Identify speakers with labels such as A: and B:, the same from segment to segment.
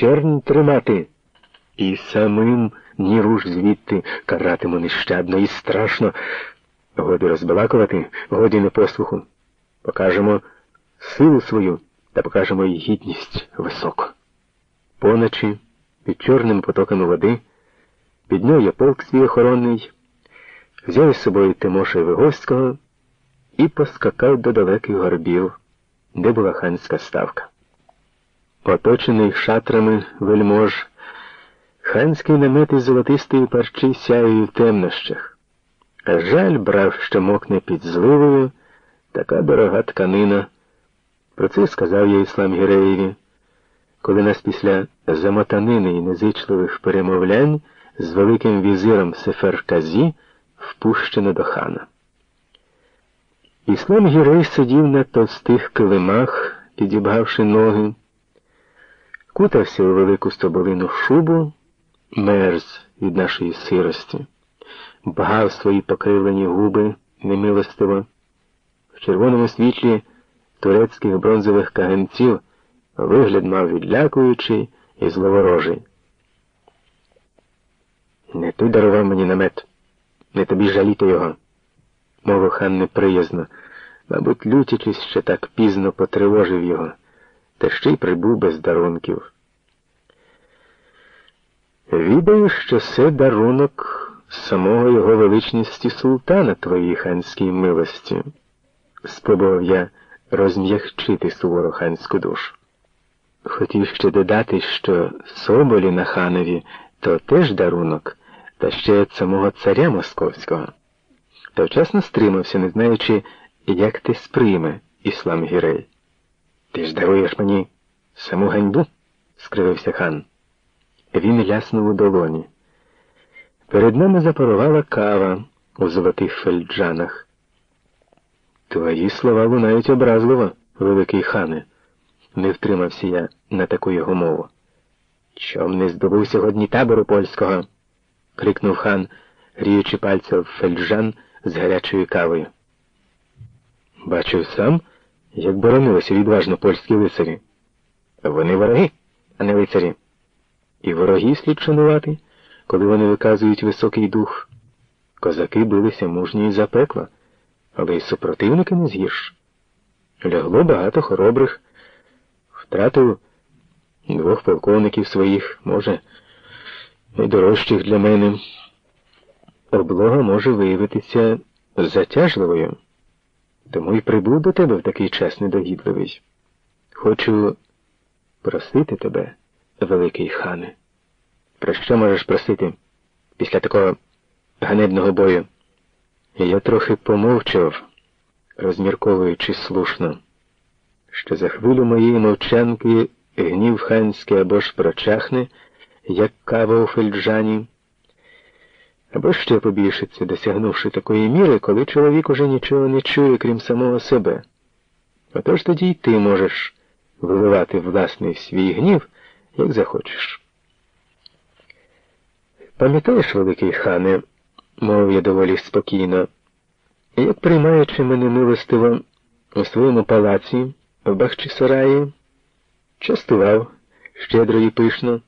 A: чернь тримати. І самим ні руш звідти каратиму нещадно і страшно. Годі розбалакувати, годі непослуху. Покажемо силу свою та покажемо й гідність високу. Поночі, під чорними потоками води, підняв я полк свій охоронний, взяв із собою Тимоша Виговського і поскакав до далеких горбів, де була ханська ставка. Оточений шатрами вельмож, ханський намет із золотистої парчі сяє в темнощах. Жаль брав, що мокне під зливою така дорога тканина. Про це сказав я Іслам Гіреєві, коли нас після замотанини і незичливих перемовлянь з великим візиром Сефер-Казі впущено до хана. Іслам Гірей сидів на товстих килимах, підібгавши ноги, кутався у велику стоболину шубу, мерз від нашої сирості, бгав свої покривлені губи немилостиво. В червоному світлі турецьких бронзових каганців вигляд мав відлякуючий і зловорожий. Не ти дарував мені намет, не тобі жаліти його, мовив хан неприязно, мабуть, лютячись, що так пізно потривожив його, та ще й прибув без дарунків. Відаю, що це дарунок самого його величності султана твоїй ханській милості, спробував я розм'ягчити суворо ханську душу. Хотів ще додати, що соболі на ханові то теж дарунок, та ще від самого царя московського. Та вчасно стримався, не знаючи, як ти сприйме іслам Гірей. Ти ж даруєш мені саму ганьбу? скривився хан. Він ляснув у долоні. Перед нами запарувала кава у золотих фельджанах. Твої слова лунають образливо, великий хане, не втримався я на таку його мову. Чом не здобув сьогодні табору польського? крикнув хан, гріючи пальцем фельджан з гарячою кавою. Бачив сам, як боронилися відважно польські лицарі. Вони вороги, а не лицарі. І вороги слід шанувати, коли вони виказують високий дух. Козаки билися мужні і запекла, але й супротивники не згірш. Лягло багато хоробрих, втратив двох полковників своїх, може, найдорожчих для мене. Облога може виявитися затяжливою, тому й прибув до тебе в такий час недогідливий. Хочу просити тебе, великий хане. Про що можеш просити після такого ганебного бою? Я трохи помовчав, розмірковуючи слушно, що за хвилю моєї мовчанки гнів ханський або ж прочахне, як кава у фельджані, або ще побільшиться, досягнувши такої міри, коли чоловік уже нічого не чує, крім самого себе. Отож тоді й ти можеш виливати власний свій гнів, як захочеш. Пам'ятаєш, великий хане, мов я доволі спокійно, як приймаючи мене милостиво у своєму палаці в Бахчисараї, частував щедро і пишно,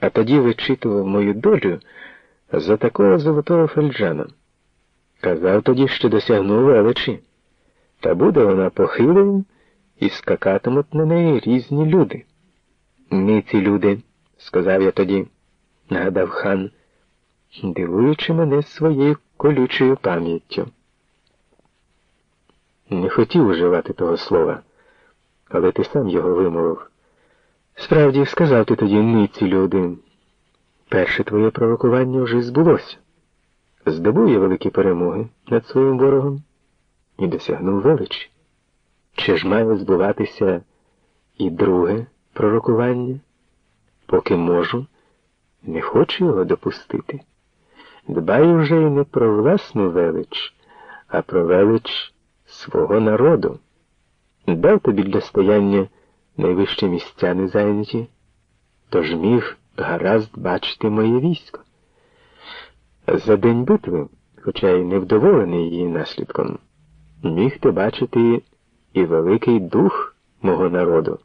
A: а тоді вичитував мою долю за такого золотого фельджана. Казав тоді, що досягнув величі, та буде вона похилою і скакатимуть на неї різні люди. Ми ці люди, сказав я тоді, нагадав хан, дивуючи мене своєю колючою пам'яттю. Не хотів уживати того слова, але ти сам його вимовив. Справді, сказав ти тоді ниці люди. Перше твоє провокування вже збулося. Здобув я великі перемоги над своїм ворогом і досягнув величі. Чи ж має збуватися і друге пророкування? Поки можу, не хочу його допустити. Дбаю вже й не про власну велич, а про велич свого народу. Дав тобі для стояння найвищі місця не зайняті, тож міг гаразд бачити моє військо. За день битви, хоча й невдоволений її наслідком, міг ти бачити і великий дух мого народу.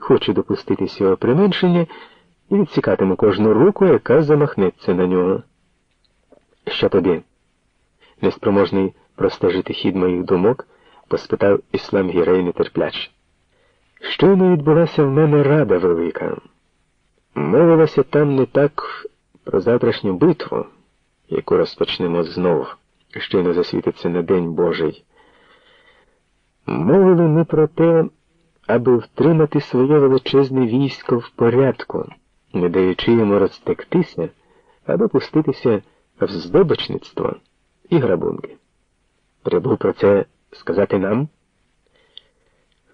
A: Хочу допуститись його применшення і відсікатиму кожну руку, яка замахнеться на нього. Що тобі? Неспроможний простежити хід моїх думок, поспитав Іслам Гірей нетерпляче. Щойно відбулася в мене рада велика. Мовилося там не так про завтрашню битву, яку розпочнемо знову, щойно засвітиться на День Божий. Мовили ми про те, аби втримати своє величезне військо в порядку, не даючи йому розтектися або пуститися в здобочництво і грабунки. Прибув про це сказати нам?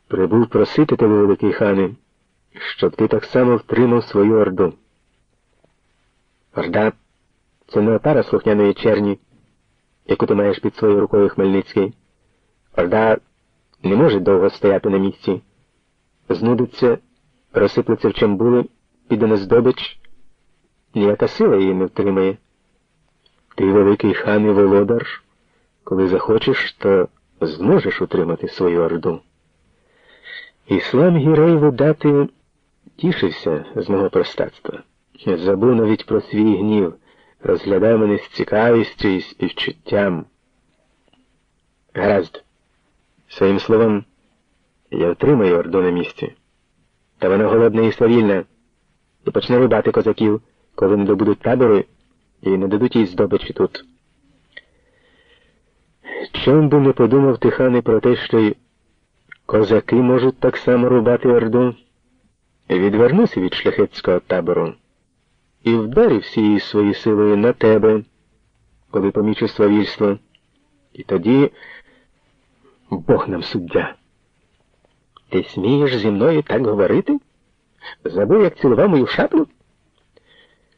A: Прибув просити тебе, великий хане, щоб ти так само втримав свою орду. Орда це не опара слухняної черні, яку ти маєш під своєю рукою Хмельницький. Орда не може довго стояти на місці. Знудиться, розсиплеться в чамбули, піде на здобич. Ніяка сила її не втримає. Ти великий хан і володар, коли захочеш, то зможеш утримати свою орду. Іслам Гірей видати тішився з мого простацтва. Забув навіть про свій гнів, розглядав мене з цікавістю і співчуттям. Гаразд. Своїм словом, я втримаю орду на місці. Та вона голодна і свавільна, і почне рубати козаків, коли не добудуть табори і не дадуть їй здобичі тут. Чом би не подумав Тихани про те, що й козаки можуть так само рубати орду, відвернуся від шляхетського табору і вдарив всією своєю силою на тебе, коли помічу свавільство, і тоді Бог нам суддя. Ти смієш зі мною так говорити? Забув, як цілував мою шаплю?